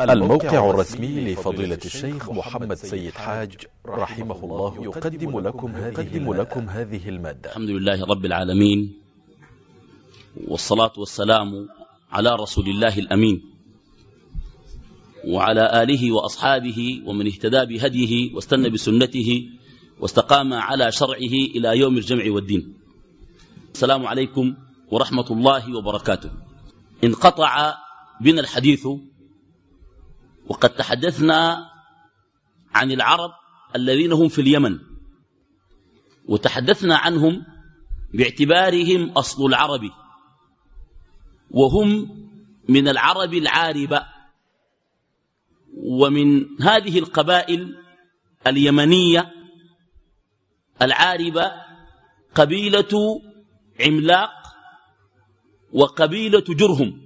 الموقع الرسمي لفضيلة الشيخ محمد سيد حاج رحمه الله يقدم لكم هذه, لكم هذه المادة. الحمد لله رب العالمين والصلاة والسلام على رسول الله الأمين وعلى آله وأصحابه ومن اهتدى بهديه واستنى بسنته واستقام على شرعه إلى يوم الجمع والدين. السلام عليكم ورحمة الله وبركاته. انقطع بنا الحديث وقد تحدثنا عن العرب الذين هم في اليمن وتحدثنا عنهم باعتبارهم أصل العرب وهم من العرب العاربة ومن هذه القبائل اليمنية العاربة قبيلة عملاق وقبيلة جرهم.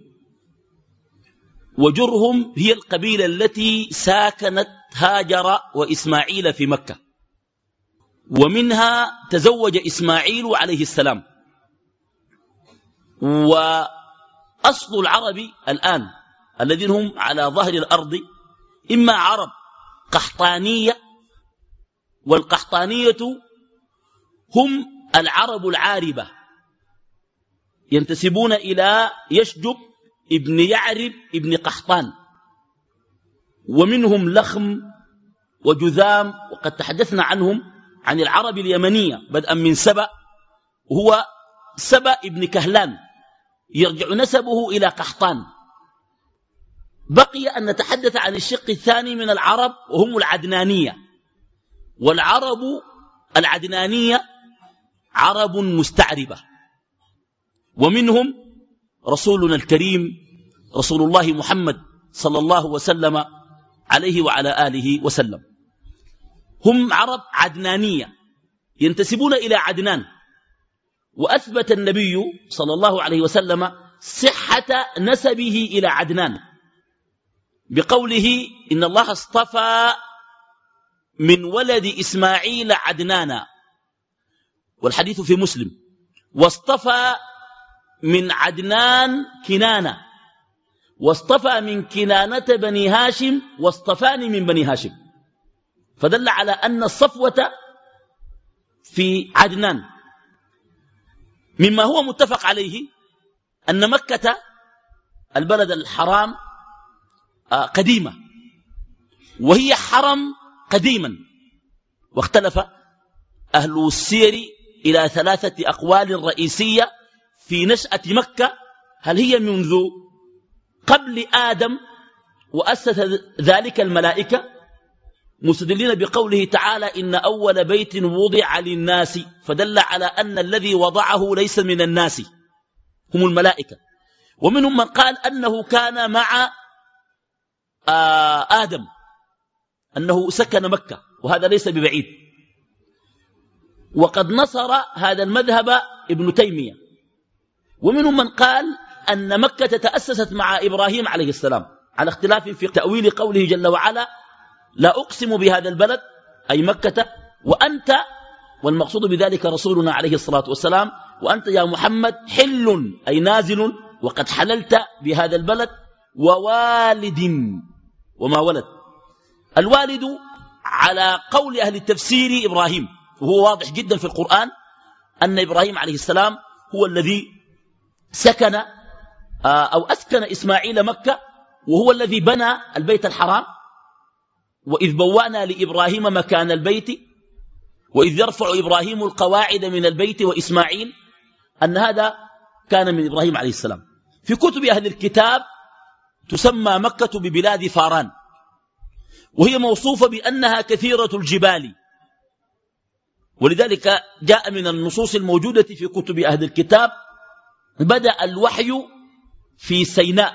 وجرهم هي القبيلة التي ساكنت هاجر وإسماعيل في مكة. ومنها تزوج إسماعيل عليه السلام. وأصل العرب الآن الذين هم على ظهر الأرض إما عرب قحطانية والقحطانية هم العرب العاربة ينتسبون إلى يشجب ابن يعرب ابن قحطان. ومنهم لخم وجذام وقد تحدثنا عنهم عن العرب اليمنية بدءا من سبأ وهو سبأ ابن كهلان يرجع نسبه إلى قحطان. بقي أن نتحدث عن الشق الثاني من العرب وهم العدنانية. والعرب العدنانية عرب مستعربة. ومنهم رسولنا الكريم رسول الله محمد صلى الله وسلم عليه وعلى آله وسلم. هم عرب عدنانية ينتسبون إلى عدنان. وأثبت النبي صلى الله عليه وسلم صحة نسبه إلى عدنان بقوله إن الله اصطفى من ولد إسماعيل عدنانا. والحديث في مسلم واصطفى من عدنان كنانة. واصطفى من كنانة بني هاشم واصطفاني من بني هاشم. فدل على أن الصفوة في عدنان. مما هو متفق عليه أن مكة البلد الحرام آه، قديمة. وهي حرم قديما. واختلف أهل السير إلى ثلاثة أقوال رئيسية في نشأة مكة هل هي منذ قبل آدم وأسس ذلك الملائكة؟ مستدلين بقوله تعالى إن أول بيت وضع للناس فدل على أن الذي وضعه ليس من الناس هم الملائكة. ومنهم من قال أنه كان مع آه، آدم أنه سكن مكة وهذا ليس ببعيد. وقد نصر هذا المذهب ابن تيمية. ومنهم من قال أن مكة تأسست مع إبراهيم عليه السلام على اختلاف في تأويل قوله جل وعلا لا أقسم بهذا البلد أي مكة وأنت والمقصود بذلك رسولنا عليه الصلاة والسلام وأنت يا محمد حل أي نازل وقد حللت بهذا البلد ووالد وما ولد. الوالد على قول أهل التفسير إبراهيم وهو واضح جدا في القرآن أن إبراهيم عليه السلام هو الذي سكن آه، أو أسكن إسماعيل مكة وهو الذي بنى البيت الحرام. وإذ بوأنا لإبراهيم مكان البيت وإذ يرفع إبراهيم القواعد من البيت وإسماعيل أن هذا كان من إبراهيم عليه السلام. في كتب أهل الكتاب تسمى مكة ببلاد فاران وهي موصوفة بأنها كثيرة الجبال. ولذلك جاء من النصوص الموجودة في كتب أهل الكتاب بدأ الوحي في سيناء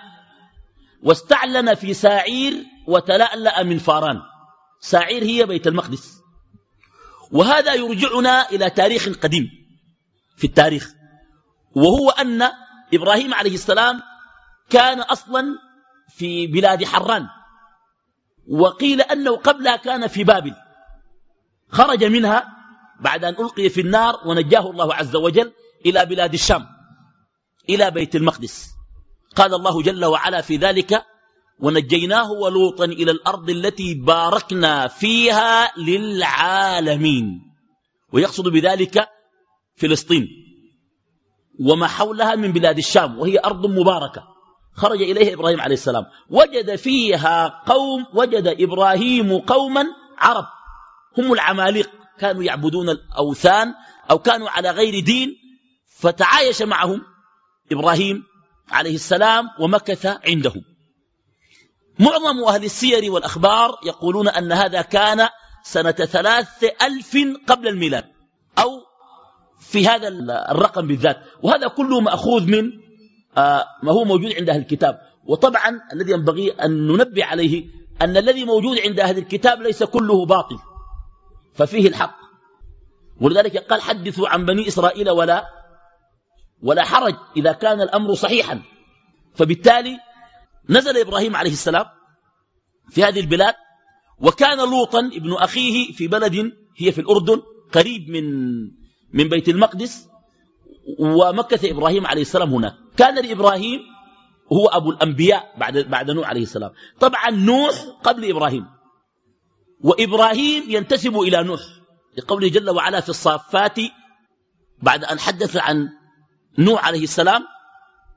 واستعلن في ساعير وتلألأ من فاران. ساعير هي بيت المقدس. وهذا يرجعنا إلى تاريخ قديم في التاريخ وهو أن إبراهيم عليه السلام كان أصلا في بلاد حران وقيل أنه قبلها كان في بابل. خرج منها بعد أن ألقي في النار ونجاه الله عز وجل إلى بلاد الشام. إلى بيت المقدس. قال الله جل وعلا في ذلك ونجيناه ولوطا إلى الأرض التي باركنا فيها للعالمين. ويقصد بذلك فلسطين. وما حولها من بلاد الشام وهي أرض مباركة. خرج إليها إبراهيم عليه السلام. وجد فيها قوم وجد إبراهيم قوما عرب. هم العماليق. كانوا يعبدون الأوثان أو كانوا على غير دين فتعايش معهم. إبراهيم عليه السلام ومكث عندهم معظم أهل السير والأخبار يقولون أن هذا كان سنة ثلاث ألف قبل الميلاد أو في هذا الرقم بالذات. وهذا كله مأخوذ من آه، ما هو موجود عند أهل الكتاب. وطبعا الذي ينبغي أن ننبه عليه أن الذي موجود عند أهل الكتاب ليس كله باطل ففيه الحق. ولذلك قال حدثوا عن بني إسرائيل ولا ولا حرج إذا كان الأمر صحيحا. فبالتالي نزل إبراهيم عليه السلام في هذه البلاد وكان لوطا ابن أخيه في بلد هي في الأردن قريب من من بيت المقدس ومكث إبراهيم عليه السلام هناك. كان لإبراهيم هو أبو الأنبياء بعد, بعد نوح عليه السلام. طبعا نوح قبل إبراهيم وإبراهيم ينتسب إلى نوح لقوله جل وعلا في الصافات بعد أن حدث عن نوح عليه السلام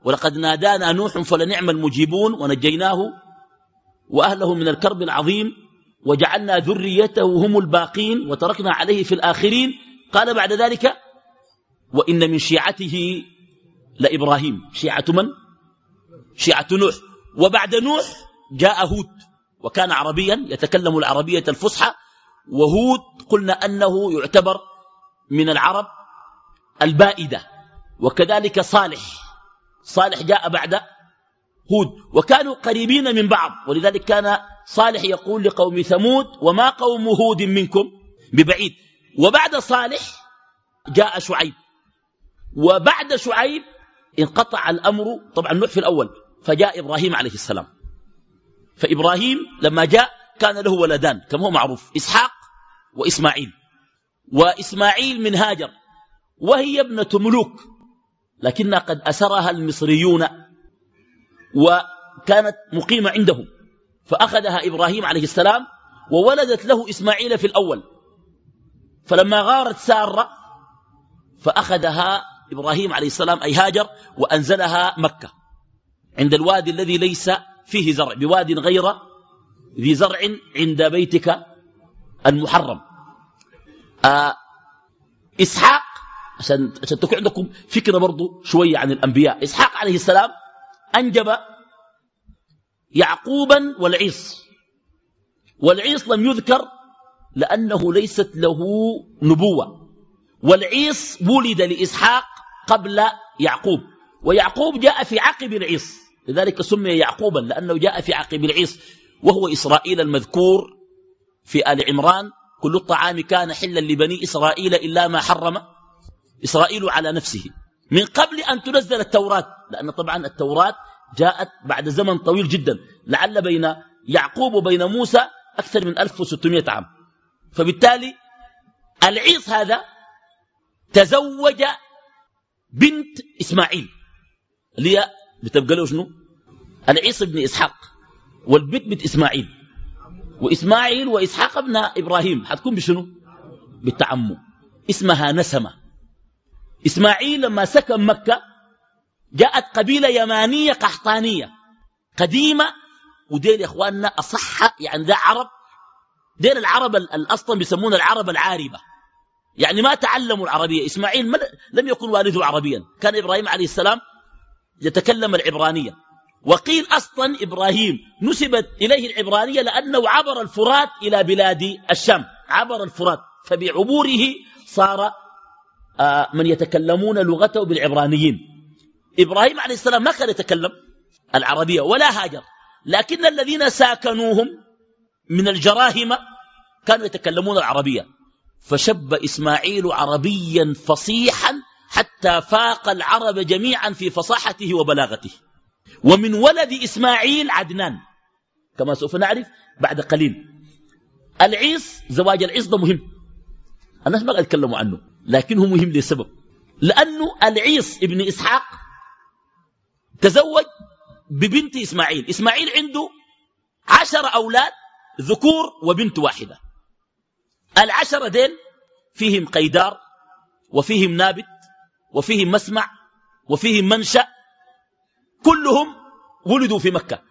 ولقد نادانا نوح فلنعم المجيبون ونجيناه وأهله من الكرب العظيم وجعلنا ذريته هم الباقين وتركنا عليه في الآخرين. قال بعد ذلك وإن من شيعته لإبراهيم. شيعة من؟ شيعة نوح. وبعد نوح جاء هود وكان عربيا يتكلم العربية الفصحى. وهود قلنا أنه يعتبر من العرب البائدة. وكذلك صالح. صالح جاء بعد هود. وكانوا قريبين من بعض. ولذلك كان صالح يقول لقوم ثمود وما قوم هود منكم ببعيد. وبعد صالح جاء شعيب. وبعد شعيب انقطع الأمر. طبعا نوح في الأول. فجاء إبراهيم عليه السلام. فإبراهيم لما جاء كان له ولدان كما هو معروف إسحاق وإسماعيل. وإسماعيل من هاجر. وهي ابنة ملوك. لكنها قد أسرها المصريون وكانت مقيمة عندهم. فأخذها إبراهيم عليه السلام وولدت له إسماعيل في الأول. فلما غارت سارة فأخذها إبراهيم عليه السلام أي هاجر وأنزلها مكة. عند الوادي الذي ليس فيه زرع بواد غير ذي زرع عند بيتك المحرم. آه إسحاق عشان, عشان تكون عندكم فكرة برضو شوية عن الأنبياء. إسحاق عليه السلام أنجب يعقوبا والعيص والعيص لم يذكر لأنه ليست له نبوة. والعيص ولد لإسحاق قبل يعقوب. ويعقوب جاء في عقب العيص لذلك سمي يعقوبا لأنه جاء في عقب العيص وهو إسرائيل المذكور في آل عمران. كل الطعام كان حلا لبني إسرائيل إلا ما حرم. إسرائيل على نفسه. من قبل أن تنزل التوراة لأن طبعا التوراة جاءت بعد زمن طويل جدا لعل بين يعقوب وبين موسى أكثر من 1600 عام. فبالتالي العيص هذا تزوج بنت إسماعيل. اللي هي بتبقى له شنو؟ العيص بن إسحاق والبنت بنت إسماعيل. وإسماعيل وإسحاق ابن إبراهيم. حتكون بشنو؟ بالتعمم اسمها نسمة. إسماعيل لما سكن مكة جاءت قبيلة يمانية قحطانية قديمة وديل يا إخواننا أصح يعني ده عرب. دين العرب أصلا بيسمون العرب العاربة. يعني ما تعلموا العربية. إسماعيل لم يكن والده عربيا. كان إبراهيم عليه السلام يتكلم العبرانية. وقيل أصلا إبراهيم نسبت إليه العبرانية لأنه عبر الفرات إلى بلاد الشام. عبر الفرات. فبعبوره صار من يتكلمون لغته بالعبرانيين. إبراهيم عليه السلام ما كان يتكلم العربية ولا هاجر. لكن الذين ساكنوهم من الجراهمة كانوا يتكلمون العربية. فشب إسماعيل عربيا فصيحا حتى فاق العرب جميعا في فصاحته وبلاغته. ومن ولد إسماعيل عدنان. كما سوف نعرف بعد قليل. العيس زواج العيس ده مهم. الناس ما يتكلموا عنه لكنه مهم لسبب. لأنه العيس ابن إسحاق تزوج ببنت إسماعيل. إسماعيل عنده عشر أولاد ذكور وبنت واحدة. العشرة دين فيهم قيدار وفيهم نابت وفيهم مسمع وفيهم منشأ كلهم ولدوا في مكة.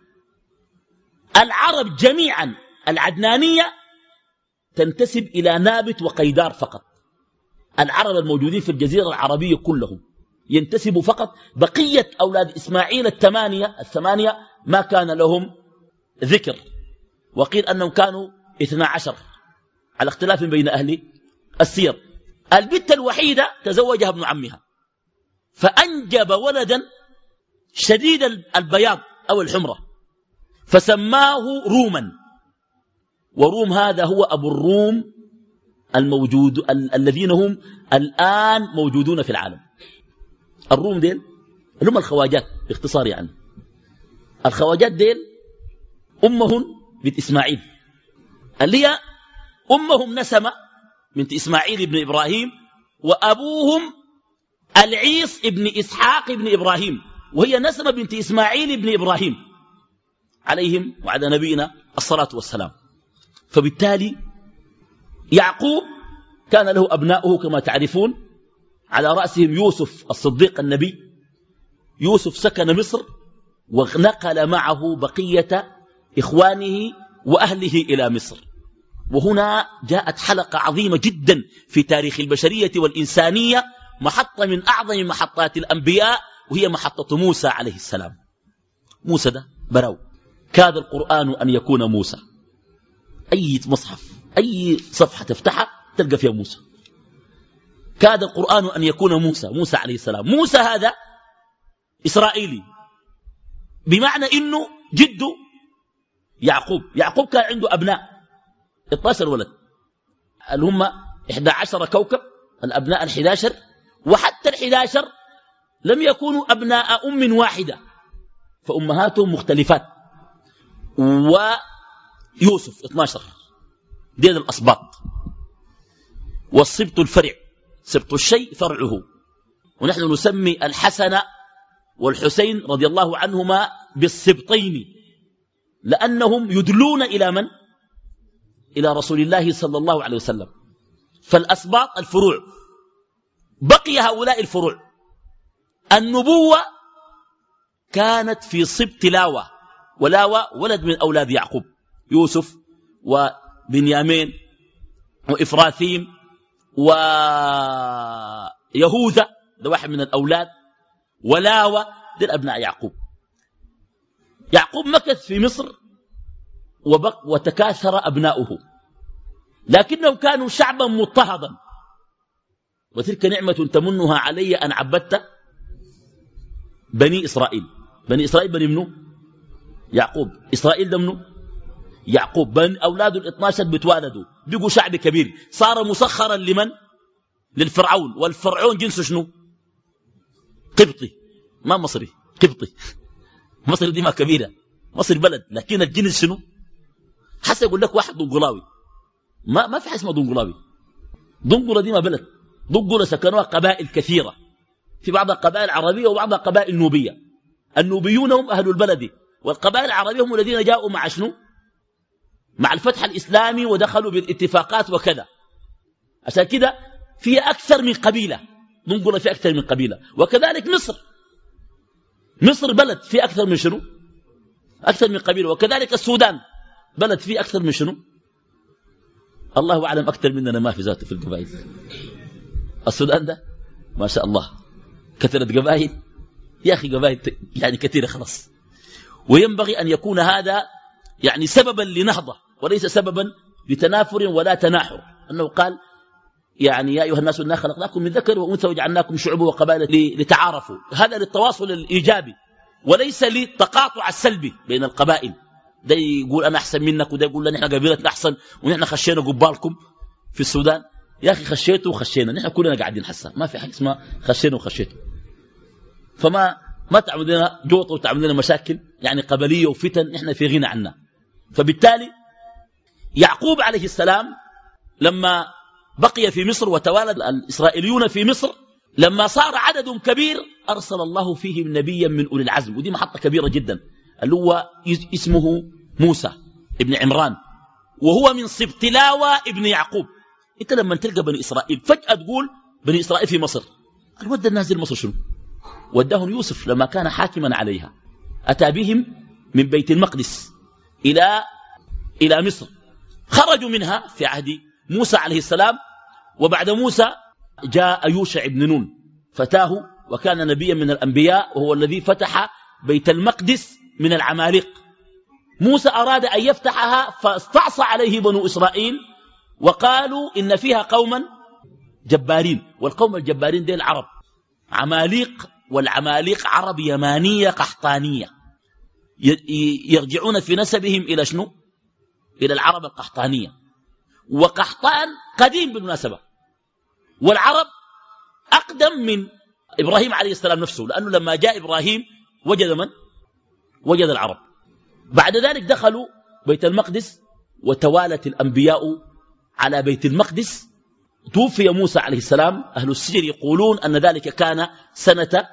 العرب جميعا العدنانية تنتسب إلى نابت وقيدار فقط. العرب الموجودين في الجزيرة العربية كلهم ينتسبوا فقط. بقية أولاد إسماعيل الثمانية الثمانية ما كان لهم ذكر. وقيل أنهم كانوا اثنا عشر. على اختلاف بين أهل السير. البت الوحيدة تزوجها ابن عمها. فأنجب ولدا شديد البياض أو الحمرة. فسماه روما. وروم هذا هو أبو الروم الموجود ال الذين هم الآن موجودون في العالم. الروم ديل؟ اللي هم الخواجات باختصار يعني. الخواجات ديل أمهم بنت إسماعيل. اللي هي أمهم نسمة بنت إسماعيل بن إبراهيم وأبوهم العيص ابن إسحاق ابن إبراهيم وهي نسمة بنت إسماعيل بن إبراهيم. عليهم وعلى نبينا الصلاة والسلام. فبالتالي يعقوب كان له أبناؤه كما تعرفون. على رأسهم يوسف الصديق النبي. يوسف سكن مصر ونقل معه بقية إخوانه وأهله إلى مصر. وهنا جاءت حلقة عظيمة جدا في تاريخ البشرية والإنسانية محطة من أعظم محطات الأنبياء وهي محطة موسى عليه السلام. موسى ده برو كاد القرآن أن يكون موسى. أي مصحف أي صفحة تفتحها تلقى فيها موسى. كاد القرآن أن يكون موسى موسى عليه السلام. موسى هذا إسرائيلي. بمعنى إنه جده يعقوب. يعقوب كان عنده أبناء. 12 ولد. اللي هم 11 كوكب؟ الأبناء ال 11 وحتى ال 11 لم يكونوا أبناء أم واحدة. فأمهاتهم مختلفات. ويوسف 12 دين الأصباط والصبط الفرع. سبط الشيء فرعه. ونحن نسمي الحسن والحسين رضي الله عنهما بالسبطين لأنهم يدلون إلى من؟ إلى رسول الله صلى الله عليه وسلم. فالأسباط الفروع. بقي هؤلاء الفروع. النبوة كانت في صبت لاوى ولاوى ولد من أولاد يعقوب. يوسف وبنيامين وإفراثيم ويهوذا ده واحد من الأولاد ولاوى دي أبناء يعقوب. يعقوب مكث في مصر وبق وتكاثر أبناؤه لكنهم كانوا شعبا مضطهدا. وتلك نعمة تمنها علي أن عبدت بني إسرائيل. بني إسرائيل بني منه يعقوب. إسرائيل ده منه يعقوب بن أولاده الاثناشر بتوالدوا بقوا شعب كبير. صار مسخرا لمن؟ للفرعون. والفرعون جنسه شنو؟ قبطي. ما مصري. قبطي. مصر دي ما كبيرة. مصر بلد. لكن الجنس شنو؟ حتى يقول لك واحد دنقلاوي ما ما في حاجة اسمها دنقلاوي دنقلة دي ما بلد. دنقلة سكنوها قبائل كثيرة. في بعضها قبائل عربية وبعضها قبائل نوبية. النوبيون هم أهل البلد. والقبائل العربية هم الذين جاءوا مع شنو؟ مع الفتح الإسلامي ودخلوا بالاتفاقات وكذا. عشان كده في أكثر من قبيلة دنقلة في أكثر من قبيلة. وكذلك مصر. مصر بلد في أكثر من شنو؟ أكثر من قبيلة. وكذلك السودان بلد فيه أكثر من شنو؟ الله أعلم أكثر مننا ما في ذاته في القبائل. السودان ده ما شاء الله كثرة قبائل. يا أخي قبائل يعني كثيرة خلاص. وينبغي أن يكون هذا يعني سببا لنهضة. وليس سببا لتنافر ولا تناحر. أنه قال يعني يا أيها الناس إنا خلقناكم من ذكر وأنثى وجعلناكم شعوبا وقبائل لتعارفوا. هذا للتواصل الإيجابي وليس للتقاطع السلبي بين القبائل. ده يقول أنا أحسن منك وده يقول نحن قبيلتنا أحسن ونحن خشينا قبالكم في السودان. يا أخي خشيتوا وخشينا نحن كلنا قاعدين حسا ما في حاجة اسمها خشينا وخشيتوا. فما ما تعمل لنا جوط وتعمل لنا مشاكل يعني قبلية وفتن نحن في غنى عنها فبالتالي يعقوب عليه السلام لما بقي في مصر وتوالد الإسرائيليون في مصر لما صار عدد كبير أرسل الله فيهم نبيا من أولي العزم. ودي محطة كبيرة جدا. اللي هو اسمه موسى ابن عمران. وهو من سبتلاوى ابن يعقوب. انت لما تلقى بني إسرائيل فجأة تقول بني إسرائيل في مصر. الود النازل مصر شنو؟ وداهم يوسف لما كان حاكما عليها. أتى بهم من بيت المقدس إلى إلى مصر. خرجوا منها في عهد موسى عليه السلام وبعد موسى جاء يوشع بن نون فتاه وكان نبيا من الأنبياء وهو الذي فتح بيت المقدس من العماليق موسى أراد أن يفتحها فاستعصى عليه بنو إسرائيل وقالوا إن فيها قوما جبارين والقوم الجبارين دي العرب. عماليق والعماليق عرب يمانية قحطانية يرجعون في نسبهم إلى شنو؟ إلى العرب القحطانية. وقحطان قديم بالمناسبة. والعرب أقدم من إبراهيم عليه السلام نفسه لأنه لما جاء إبراهيم وجد من؟ وجد العرب. بعد ذلك دخلوا بيت المقدس وتوالت الأنبياء على بيت المقدس. توفي موسى عليه السلام. أهل السجر يقولون أن ذلك كان سنة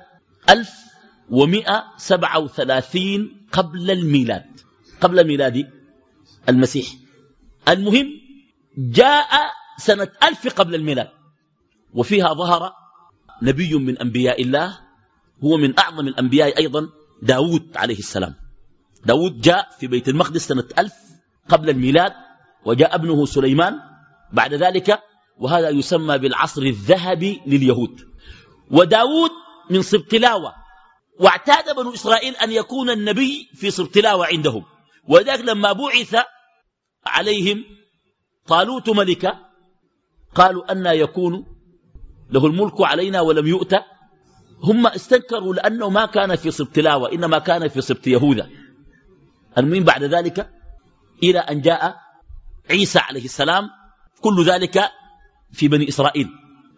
1137 قبل الميلاد. قبل ميلاد المسيح. المهم جاء سنة ألف قبل الميلاد وفيها ظهر نبي من أنبياء الله هو من أعظم الأنبياء أيضا داود عليه السلام. داود جاء في بيت المقدس سنة ألف قبل الميلاد وجاء ابنه سليمان بعد ذلك وهذا يسمى بالعصر الذهبي لليهود. وداود من صبتلاوة واعتاد بنو إسرائيل أن يكون النبي في صبتلاوة عندهم. وذلك لما بعث عليهم طالوت ملكا قالوا أن يكون له الملك علينا ولم يؤت. هم استنكروا لأنه ما كان في صبت لاوة إنما كان في صبت يهوذا. المهم بعد ذلك إلى أن جاء عيسى عليه السلام كل ذلك في بني إسرائيل.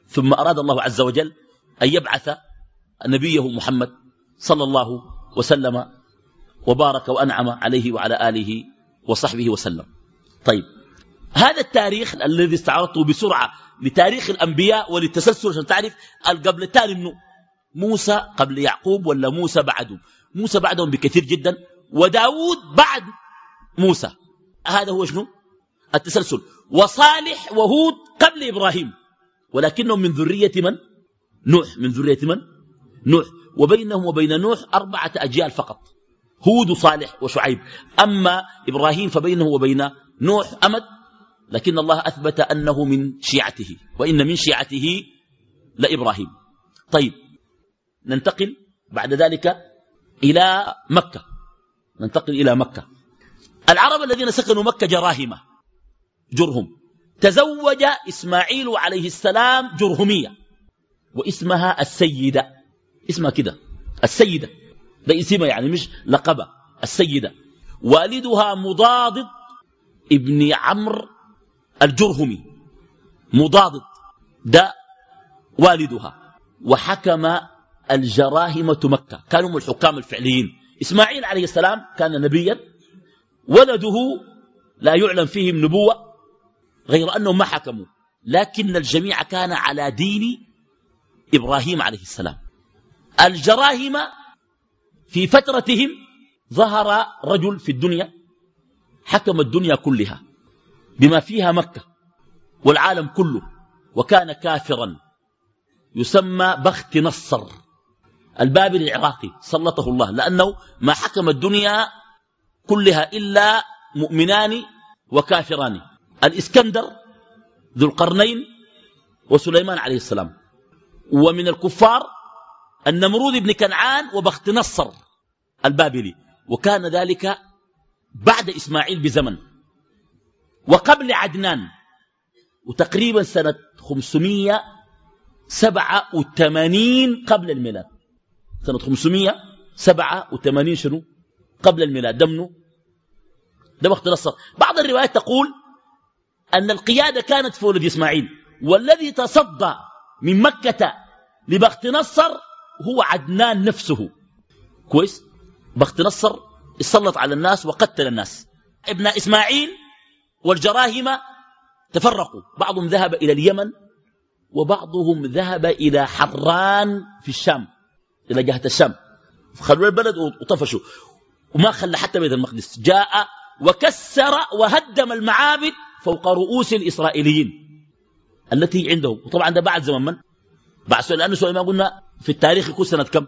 ثم أراد الله عز وجل أن يبعث نبيه محمد صلى الله وسلم وبارك وأنعم عليه وعلى آله وصحبه وسلم. طيب هذا التاريخ الذي استعرضته بسرعة لتاريخ الأنبياء وللتسلسل عشان تعرف قبل التالي منه موسى قبل يعقوب ولا موسى بعده؟ موسى بعدهم بكثير جدا وداود بعد موسى. هذا هو شنو؟ التسلسل. وصالح وهود قبل إبراهيم. ولكنهم من ذرية من؟ نوح. من ذرية من؟ نوح. وبينهم وبين نوح أربعة أجيال فقط. هود وصالح وشعيب. أما إبراهيم فبينه وبين نوح أمد لكن الله أثبت أنه من شيعته وإن من شيعته لإبراهيم. طيب ننتقل بعد ذلك إلى مكة. ننتقل إلى مكة. العرب الذين سكنوا مكة جراهمة جرهم. تزوج إسماعيل عليه السلام جرهمية واسمها السيدة. اسمها كده السيدة. ده اسمها يعني مش لقبة السيدة. والدها مضاضد ابن عمرو الجرهمي. مضاضد ده والدها. وحكم الجراهمة مكة. كانوا هم الحكام الفعليين. إسماعيل عليه السلام كان نبيا. ولده لا يعلم فيهم نبوة غير أنهم ما حكموا. لكن الجميع كان على دين إبراهيم عليه السلام. الجراهمة في فترتهم ظهر رجل في الدنيا حكم الدنيا كلها بما فيها مكة والعالم كله وكان كافرا. يسمى بخت نصر البابل العراقي سلطه الله لأنه ما حكم الدنيا كلها إلا مؤمنان وكافران. الإسكندر ذو القرنين وسليمان عليه السلام. ومن الكفار النمرود بن كنعان وبخت نصر البابلي وكان ذلك بعد إسماعيل بزمن. وقبل عدنان وتقريبا سنة 587 قبل الميلاد. سنة 587 شنو؟ قبل الميلاد. دمنه ده وقت نصر. بعض الروايات تقول أن القيادة كانت في ولد إسماعيل والذي تصدى من مكة لبخت نصر هو عدنان نفسه. كويس؟ بخت نصر يسلط على الناس وقتل الناس. ابن إسماعيل والجراهمة تفرقوا. بعضهم ذهب إلى اليمن وبعضهم ذهب إلى حران في الشام إلى جهة الشام. خلوا البلد وطفشوا. وما خلى حتى بيت المقدس. جاء وكسر وهدم المعابد فوق رؤوس الإسرائيليين التي عندهم. وطبعا ده بعد زمن من؟ بعد سؤال لأنه سؤال ما قلنا في التاريخ يكون سنة كم؟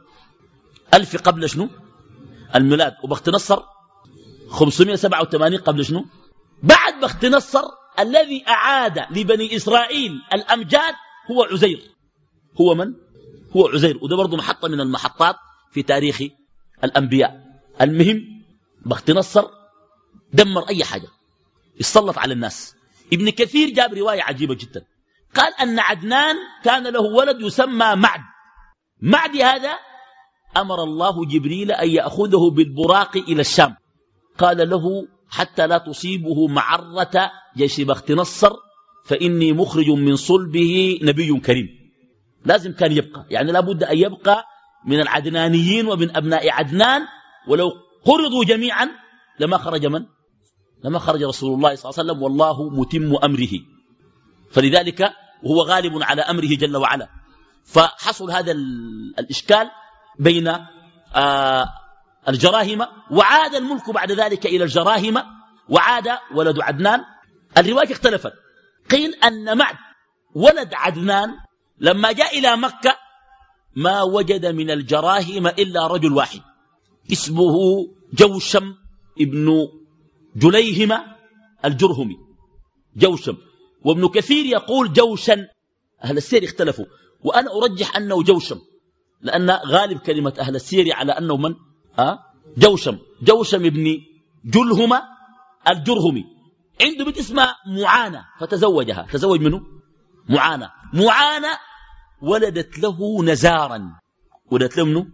ألف قبل شنو؟ الميلاد. وبخت نصر 587 قبل شنو؟ بعد بخت نصر الذي أعاد لبني إسرائيل الأمجاد هو عزير. هو من؟ هو عزير. وده برضه محطة من المحطات في تاريخ الأنبياء. المهم بخت نصر دمر أي حاجة. يسلط على الناس. ابن كثير جاب رواية عجيبة جدا. قال أن عدنان كان له ولد يسمى معد. معد هذا أمر الله جبريل أن يأخذه بالبراق إلى الشام. قال له حتى لا تصيبه معرة جيش بخت نصر فإني مخرج من صلبه نبي كريم. لازم كان يبقى يعني لابد أن يبقى من العدنانيين ومن أبناء عدنان ولو قرضوا جميعا لما خرج من؟ لما خرج رسول الله صلى الله عليه وسلم والله متم أمره. فلذلك وهو غالب على أمره جل وعلا. فحصل هذا الإشكال بين آه الجراهمة وعاد الملك بعد ذلك إلى الجراهمة وعاد ولد عدنان. الرواية اختلفت. قيل أن معد ولد عدنان لما جاء إلى مكة ما وجد من الجراهم إلا رجل واحد اسمه جوشم ابن جليهم الجرهمي. جوشم. وابن كثير يقول جوشا أهل السير اختلفوا. وأنا أرجح أنه جوشم لأن غالب كلمة أهل السير على أنه من؟ ها؟ جوشم. جوشم ابن جلهم الجرهمي. عنده بنت اسمها معانة فتزوجها. تزوج منه؟ معانة. معانة ولدت له نزارا. ولدت له منه؟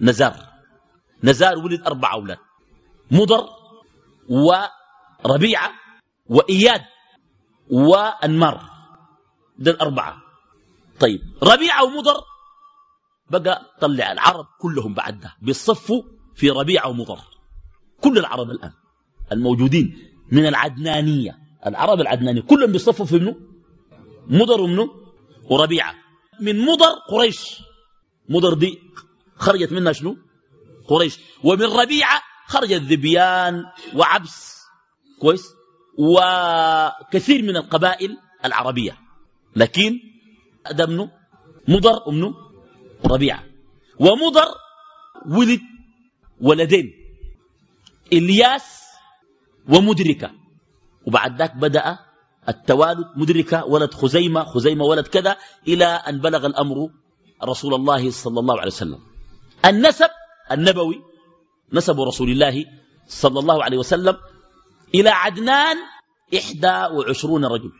نزار. نزار ولد أربع أولاد. مضر وربيعة وإياد وأنمار. ده الأربعة طيب ربيعة ومضر بقى طلع العرب كلهم بعدها بيصفوا في ربيعة ومضر كل العرب الآن الموجودين من العدنانية. العرب العدنانية كلهم بيصفوا في منه مضر ومنه وربيعة من مضر قريش. مضر دي خرجت منها شنو؟ قريش. ومن ربيعة خرجت ذبيان وعبس. كويس؟ وكثير من القبائل العربية. لكن ده ابنه مضر ابنه ربيعة ومضر ولد ولدين. إلياس ومدركة. وبعد ذاك بدأ التوالد مدركة ولد خزيمة خزيمة ولد كذا إلى أن بلغ الأمر رسول الله صلى الله عليه وسلم. النسب النبوي نسب رسول الله صلى الله عليه وسلم إلى عدنان إحدى وعشرون رجل.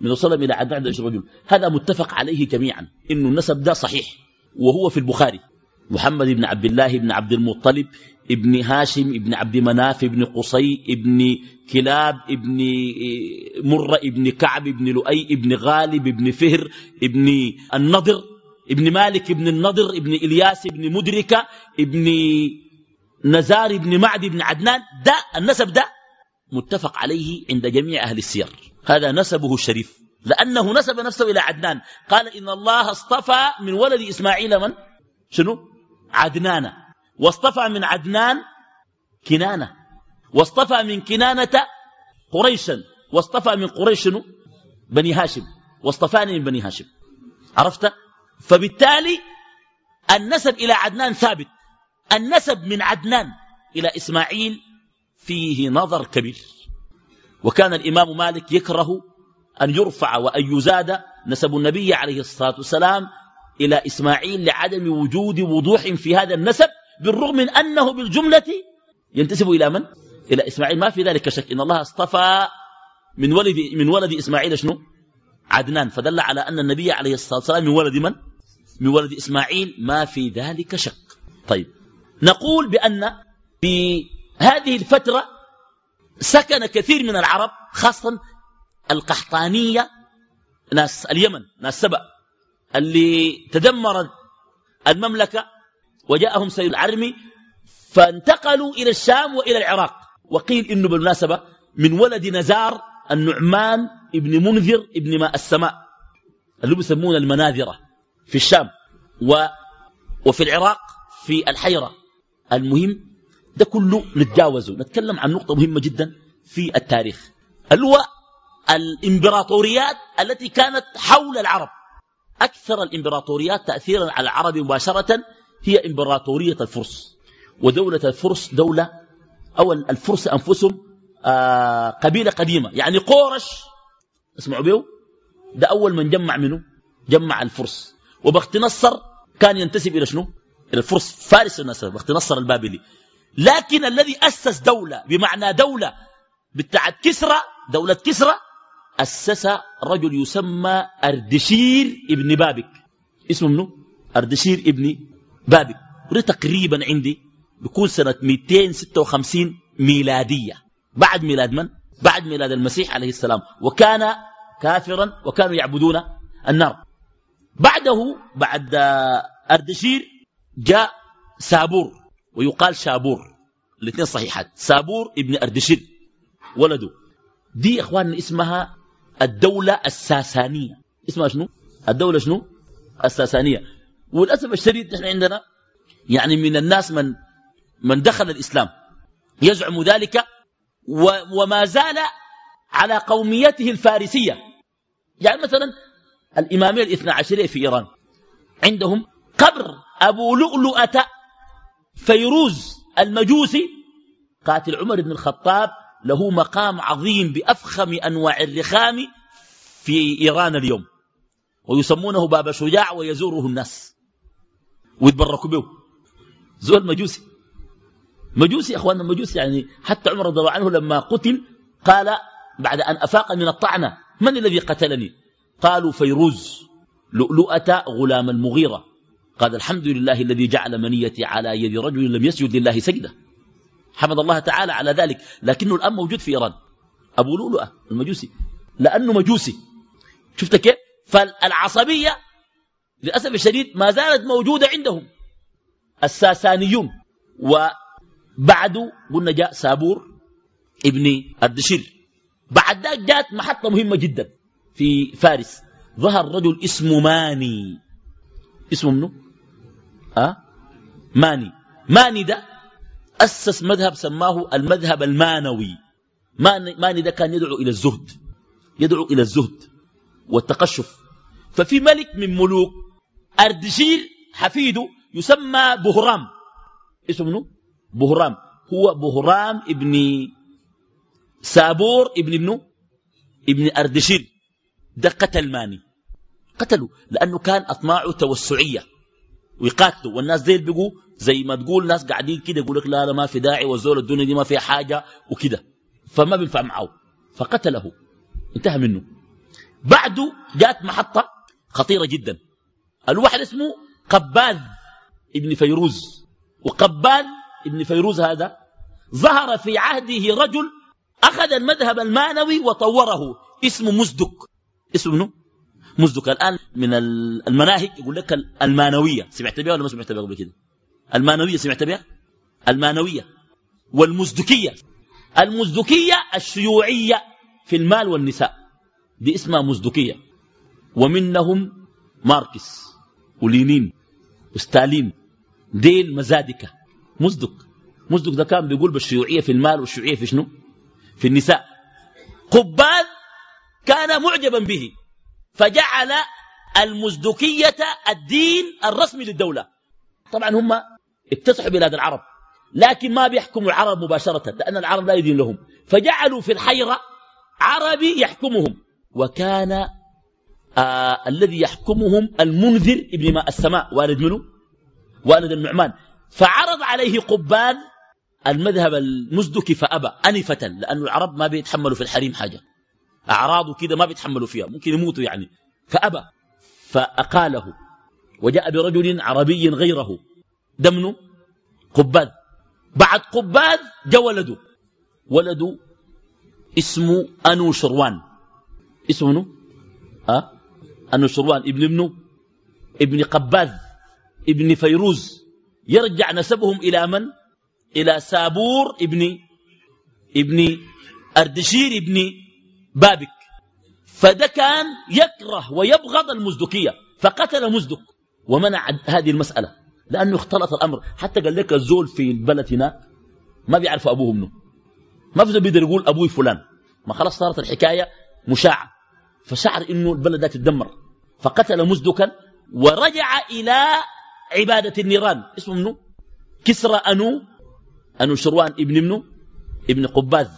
من وصل إلى إحدى وعشرون رجل. هذا متفق عليه جميعا إنه النسب ده صحيح وهو في البخاري. محمد بن عبد الله بن عبد المطلب ابن هاشم ابن عبد مناف ابن قصي ابن كلاب ابن مرة ابن كعب ابن لؤي ابن غالب ابن فهر ابن النضر ابن مالك ابن النضر ابن إلياس ابن مدركة ابن نزار ابن معد ابن عدنان. ده النسب ده متفق عليه عند جميع أهل السير. هذا نسبه الشريف. لأنه نسب نفسه إلى عدنان. قال إن الله اصطفى من ولد إسماعيل من؟ شنو؟ عدنان. واصطفى من عدنان كنانة. واصطفى من كنانة قريشا. واصطفى من قريش شنو؟ بني هاشم. واصطفاني من بني هاشم. عرفت؟ فبالتالي النسب إلى عدنان ثابت. النسب من عدنان إلى إسماعيل فيه نظر كبير. وكان الإمام مالك يكره أن يرفع وأن يزاد نسب النبي عليه الصلاة والسلام إلى إسماعيل لعدم وجود وضوح في هذا النسب بالرغم من أنه بالجملة ينتسب إلى من؟ إلى إسماعيل. ما في ذلك شك. إن الله اصطفى من ولد, من ولد إسماعيل شنو؟ عدنان. فدل على أن النبي عليه الصلاة والسلام من ولد من؟ من ولد إسماعيل. ما في ذلك شك. طيب. نقول بأن في هذه الفترة سكن كثير من العرب خاصة القحطانية ناس اليمن ناس سبأ اللي تدمرت المملكة وجاءهم سيد العرمي فانتقلوا إلى الشام وإلى العراق. وقيل إنه بالمناسبة من ولد نزار النعمان ابن منذر ابن ماء السماء اللي بيسمون المناذرة في الشام و وفي العراق في الحيرة. المهم ده كله نتجاوزه نتكلم عن نقطة مهمة جدا في التاريخ. هو الإمبراطوريات التي كانت حول العرب. أكثر الإمبراطوريات تأثيرا على العرب مباشرة هي إمبراطورية الفرس. ودولة الفرس دولة أو الفرس أنفسهم آه قبيلة قديمة. يعني قورش اسمعوا به ده أول من جمع منه جمع الفرس. وبخت نصر كان ينتسب إلى شنو؟ إلى الفرس فارس النصر بخت نصر البابلي. لكن الذي أسس دولة بمعنى دولة بتاعت كسرى دولة كسرى أسس رجل يسمى أردشير ابن بابك. اسمه منه أردشير ابن بابك. وده تقريبا عندي بيكون سنة 256 ميلادية. بعد ميلاد من؟ بعد ميلاد المسيح عليه السلام. وكان كافرا وكانوا يعبدون النار. بعده بعد أردشير جاء سابور. ويقال شابور الاثنين صحيحات. سابور ابن أردشير ولده. دي اخواننا اسمها الدولة الساسانية. اسمها شنو؟ الدولة شنو؟ الساسانية. وللأسف الشديد نحن عندنا يعني من الناس من من دخل الإسلام. يزعم ذلك وما زال على قوميته الفارسية. يعني مثلا الإمامية الاثنى عشرية في إيران. عندهم قبر أبو لؤلؤة فيروز المجوسي قاتل عمر بن الخطاب له مقام عظيم بأفخم أنواع الرخام في إيران اليوم. ويسمونه باب شجاع ويزوره الناس ويتبركوا به. زول مجوسي. مجوسي أخواننا مجوسي يعني حتى عمر رضي الله عنه لما قتل قال بعد أن أفاق من الطعنة من الذي قتلني؟ قالوا فيروز لؤلؤة غلام المغيرة. قال الحمد لله الذي جعل منيتي على يد رجل لم يسجد لله سجدة. حمد الله تعالى على ذلك لكنه الآن موجود في إيران. أبو لؤلؤة المجوسي. لأنه مجوسي. شفت كيف؟ فالعصبية للأسف الشديد ما زالت موجودة عندهم. الساسانيون. وبعده قلنا جاء سابور ابن الدشير بعد ذلك جاءت محطة مهمة جدا في فارس. ظهر رجل اسمه ماني. اسمه منه أه؟ ماني. ماني ده أسس مذهب سماه المذهب المانوي. ماني ده كان يدعو إلى الزهد. يدعو إلى الزهد والتقشف. ففي ملك من ملوك أردشير حفيده يسمى بهرام. اسمه بهرام. هو بهرام ابن سابور ابن ابنه ابن أردشير. ده قتل ماني. قتله لأنه كان أطماعه توسعية. ويقاتلوا. والناس ديل بيقوا زي ما تقول ناس قاعدين كده يقول لك لا لا ما في داعي والزول الدنيا دي ما فيها حاجة وكده. فما بينفع معه. فقتله. انتهى منه. بعده جاءت محطة خطيرة جدا. الواحد اسمه قبال ابن فيروز. وقبال ابن فيروز هذا ظهر في عهده رجل أخذ المذهب المانوي وطوره. اسمه مزدك. اسمه منه مزدك الآن من المناهج يقول لك المانوية. سمعت بها ولا ما سمعت بها قبل كده؟ المانوية سمعت بها؟ المانوية. والمزدكية المزدكية الشيوعية في المال والنساء. دي اسمها مزدكية ومنهم ماركس ولينين وستالين. ديل مزادكة. مزدك مزدك ده كان بيقول بالشيوعية في المال والشيوعية في شنو؟ في النساء. قباد كان معجبا به. فجعل المزدكية الدين الرسمي للدولة. طبعا هم اكتسحوا بلاد العرب لكن ما بيحكموا العرب مباشرة لأن العرب لا يدين لهم. فجعلوا في الحيرة عربي يحكمهم. وكان آه الذي يحكمهم المنذر ابن ماء السماء والد منه والد النعمان. فعرض عليه قبان المذهب المزدكي فأبى أنفة لأن العرب ما بيتحملوا في الحريم حاجة. أعراضه كده ما بيتحملوا فيها ممكن يموتوا يعني. فأبى فأقاله. وجاء برجل عربي غيره. دمنه؟ قباد. بعد قباد جاء ولده. ولده اسمه أنو شروان. اسمه منه أه؟ أنو شروان. ابن ابنه؟ ابن قباذ ابن فيروز. يرجع نسبهم إلى من؟ إلى سابور ابن ابن أردشير ابن بابك. فده كان يكره ويبغض المزدكية فقتل مزدك ومنع هذه المسألة لأنه اختلط الأمر. حتى قال لك الزول في البلد هناك ما بيعرفوا أبوه منه. ما في بيقدر يقول أبوي فلان. ما خلاص صارت الحكاية مشاعة. فشعر إنه البلد ده تتدمر. فقتل مزدكا ورجع إلى عبادة النيران. اسمه منه كسرى أنو؟ أنو شروان ابن منه ابن قباز.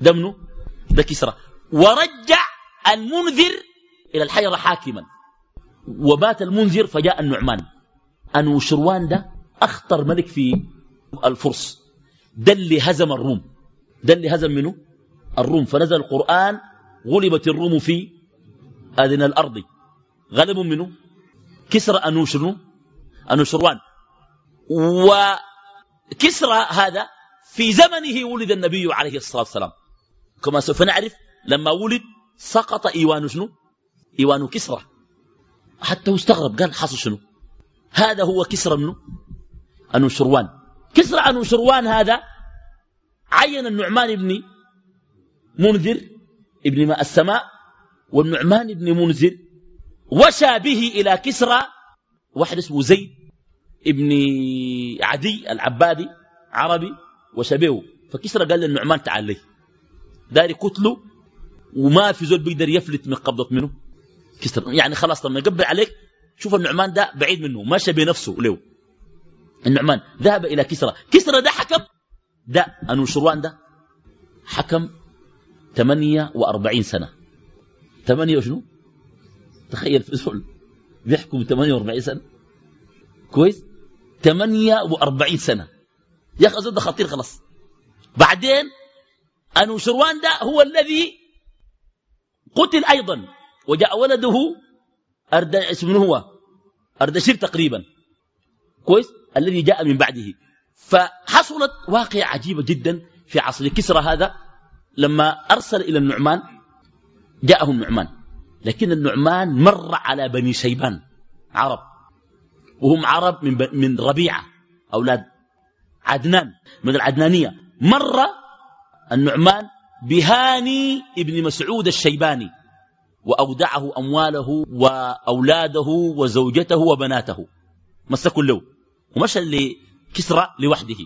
ده منه ده كسرى. ورجع المنذر إلى الحيرة حاكما. وبات المنذر فجاء النعمان. أنو شروان ده أخطر ملك في الفرس. ده اللي هزم الروم. ده اللي هزم منه الروم. فنزل القرآن غلبت الروم في أذن الأرض. غلبوا منه كسرى أنو شنو؟ أنو شروان. وكسرى هذا في زمنه ولد النبي عليه الصلاة والسلام. كما سوف نعرف لما ولد سقط إيوان شنو؟ إيوان كسرى. حتى استغرب قال حصل شنو؟ هذا هو كسرى منه أنوشروان كسرى أنوشروان هذا عين النعمان بن منذر ابن ماء السماء والنعمان بن منذر وشى به إلى كسرى واحد اسمه زيد ابن عدي العبادي عربي وشبهه. فكسرى قال للنعمان تعال لي. داري قتله وما في زول بيقدر يفلت من قبضة منه. كسرى يعني خلاص لما يقبل عليك شوف النعمان ده بعيد منه ماشى بنفسه له. النعمان ذهب إلى كسرى. كسرى ده حكم. ده أنوشروان ده حكم 48 سنة. 8 وشنو؟ تخيل في زول بيحكم 48 سنة. كويس؟ 48 سنة. يا أخي ده خطير خلاص. بعدين أنوشروان ده هو الذي قتل أيضا وجاء ولده أرد اسمه هو؟ أردشير تقريبا. كويس؟ الذي جاء من بعده. فحصلت واقع عجيبة جدا في عصر كسرى هذا. لما أرسل إلى النعمان جاءه النعمان لكن النعمان مر على بني شيبان عرب. وهم عرب من, من ربيعة أولاد عدنان من العدنانية. مر النعمان بهاني ابن مسعود الشيباني وأودعه أمواله وأولاده وزوجته وبناته. مسكوا له ومشى لكسرى لوحده.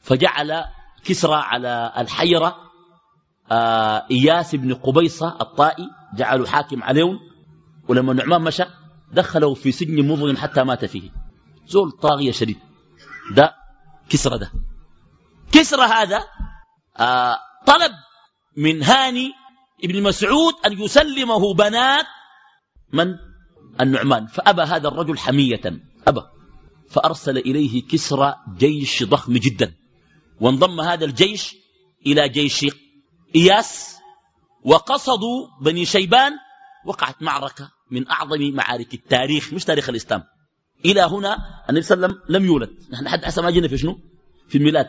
فجعل كسرى على الحيرة آه إياس بن قبيصة الطائي جعله حاكم عليهم. ولما نعمان مشى دخله في سجن مظلم حتى مات فيه. زول طاغية شديد. ده كسرى ده. كسرى هذا آه طلب من هاني ابن مسعود أن يسلمه بنات من؟ النعمان. فأبى هذا الرجل حمية. أبى. فأرسل إليه كسرى جيش ضخم جدا. وانضم هذا الجيش إلى جيش إياس. وقصدوا بني شيبان. وقعت معركة من أعظم معارك التاريخ مش تاريخ الإسلام. إلى هنا النبي صلى الله عليه وسلم لم يولد. نحن حد حسب ما جينا في شنو؟ في الميلاد.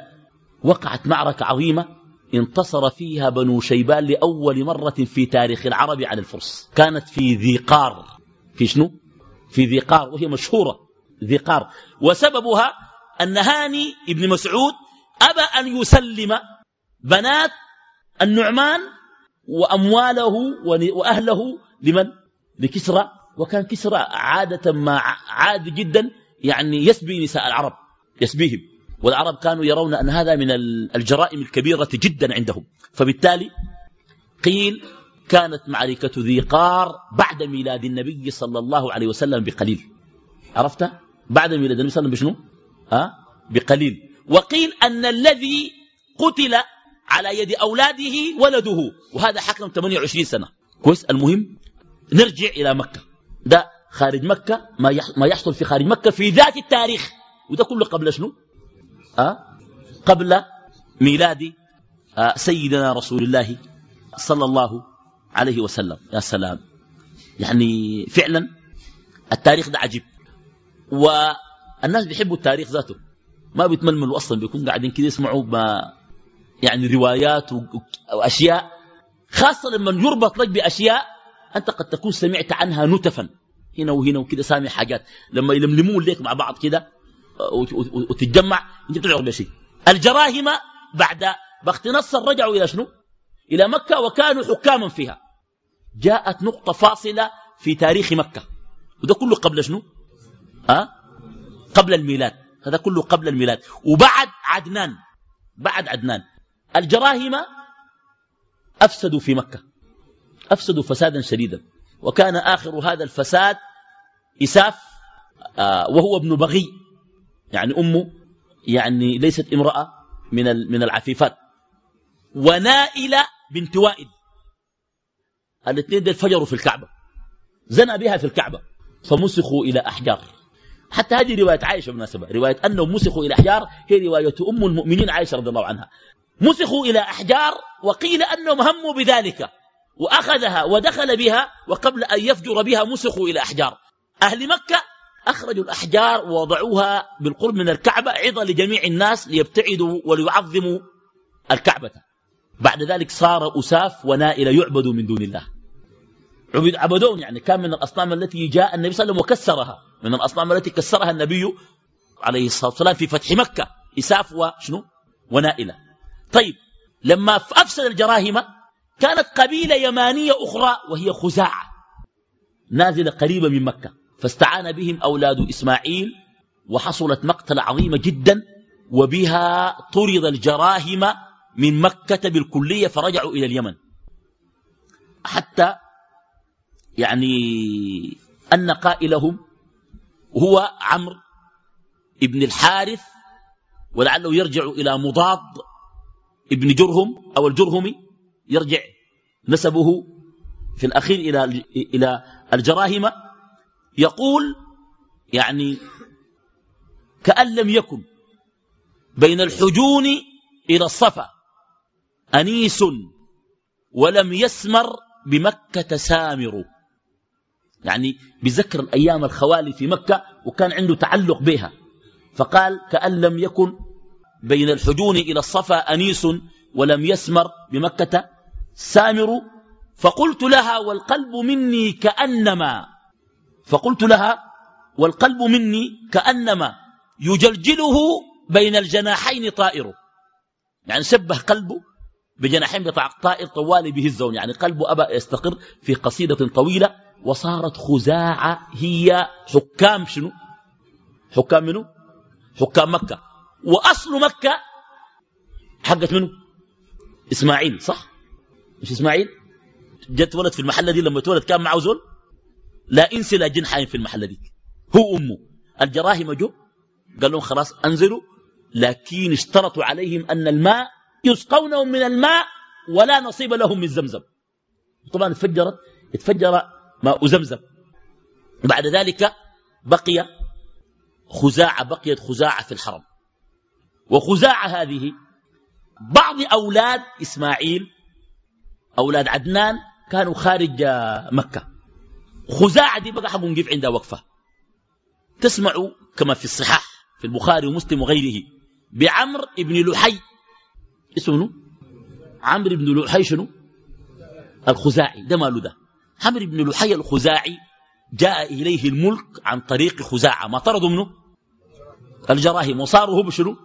وقعت معركة عظيمة. انتصر فيها بنو شيبان لأول مرة في تاريخ العرب على الفرس. كانت في ذي قار. في شنو؟ في ذي قار وهي مشهورة. ذي قار. وسببها أن هاني ابن مسعود أبى أن يسلم بنات النعمان وأمواله وأهله لمن؟ لكسرى. وكان كسرى عادة ما عادي جدا يعني يسبي نساء العرب يسبيهم. والعرب كانوا يرون أن هذا من الجرائم الكبيرة جدا عندهم. فبالتالي قيل كانت معركة ذي قار بعد ميلاد النبي صلى الله عليه وسلم بقليل. عرفت؟ بعد ميلاد النبي صلى الله عليه وسلم بشنو؟ ها؟ بقليل. وقيل أن الذي قتل على يد أولاده ولده. وهذا حكم 28 سنة. كويس؟ المهم نرجع إلى مكة. ده خارج مكة ما يحصل في خارج مكة في ذات التاريخ. وده كله قبل شنو؟ قبل ميلاد سيدنا رسول الله صلى الله عليه وسلم. يا سلام. يعني فعلا التاريخ ده عجيب. والناس بيحبوا التاريخ ذاته. ما بيتململوا أصلا بيكون قاعدين كده يسمعوا ما يعني روايات وأشياء. خاصة لما يربط لك بأشياء أنت قد تكون سمعت عنها نتفا. هنا وهنا وكده سامع حاجات. لما يلملمون لك مع بعض كده وتتجمع انت بتشعر بشيء الجراهم بعد بخت نصر رجعوا إلى شنو؟ إلى مكة وكانوا حكاما فيها. جاءت نقطة فاصلة في تاريخ مكة. وده كله قبل شنو؟ أه؟ قبل الميلاد. هذا كله قبل الميلاد. وبعد عدنان. بعد عدنان. الجراهمة أفسدوا في مكة. أفسدوا فسادا شديدا. وكان آخر هذا الفساد إساف آه وهو ابن بغي. يعني أمه يعني ليست امرأة من من العفيفات. ونائلة بنت وائل. الاثنين دول فجروا في الكعبة. زنى بها في الكعبة. فمسخوا إلى أحجار. حتى هذه رواية عائشة بالمناسبة. رواية أنهم مسخوا إلى أحجار. هي رواية أم المؤمنين عائشة رضي الله عنها. مسخوا إلى أحجار وقيل أنهم هموا بذلك. وأخذها ودخل بها وقبل أن يفجر بها مسخوا إلى أحجار. أهل مكة أخرجوا الأحجار ووضعوها بالقرب من الكعبة عظة لجميع الناس ليبتعدوا وليعظموا الكعبة. بعد ذلك صار أساف ونائل يعبدوا من دون الله. عبد عبدون يعني كان من الأصنام التي جاء النبي صلى الله عليه وسلم وكسرها. من الأصنام التي كسرها النبي عليه الصلاة والسلام في فتح مكة. إساف وشنو؟ ونائلة. طيب لما أفسد الجراهمة كانت قبيلة يمانية أخرى وهي خزاعة. نازلة قريبة من مكة. فاستعان بهم أولاد إسماعيل وحصلت مقتلة عظيمة جدا وبها طرد الجراهم من مكة بالكلية فرجعوا إلى اليمن. حتى يعني أن قائلهم هو عمرو ابن الحارث ولعله يرجع إلى مضاد ابن جرهم أو الجرهمي يرجع نسبه في الأخير إلى إلى الجراهم. يقول يعني كأن لم يكن بين الحجون إلى الصفا أنيس ولم يسمر بمكة سامر. يعني بذكر الأيام الخوالي في مكة وكان عنده تعلق بها. فقال كأن لم يكن بين الحجون إلى الصفا أنيس ولم يسمر بمكة سامر. فقلت لها والقلب مني كأنما فقلت لها والقلب مني كأنما يجلجله بين الجناحين طائر. يعني شبه قلبه بجناحين بتاع طائر طوال به الزون. يعني قلبه أبى يستقر في قصيدة طويلة وصارت خزاعة هي حكام شنو؟ حكام منه حكام مكة. وأصل مكة حقت منه إسماعيل صح؟ مش إسماعيل؟ جت ولد في المحلة دي لما اتولد كان معه زول؟ لا انسي لا جن حاين في المحلة دي هو أمه. الجراهم جو؟ قال لهم خلاص أنزلوا. لكن اشترطوا عليهم أن الماء يسقونهم من الماء ولا نصيب لهم من زمزم. طبعا اتفجرت اتفجر ماء زمزم. بعد ذلك بقي خزاعة بقيت خزاعة في الحرم. وخزاعة هذه بعض أولاد إسماعيل أولاد عدنان كانوا خارج مكة. خزاعة دي بقى كيف عندها وقفة. تسمعوا كما في الصحاح في البخاري ومسلم وغيره بعمر بن لحي. اسمه عمرو بن لحي شنو؟ الخزاعي. ده ماله ده؟ عمرو بن لحي الخزاعي جاء إليه الملك عن طريق خزاعة. ما طردوا منه؟ الجراهيم وصاروا هم شنو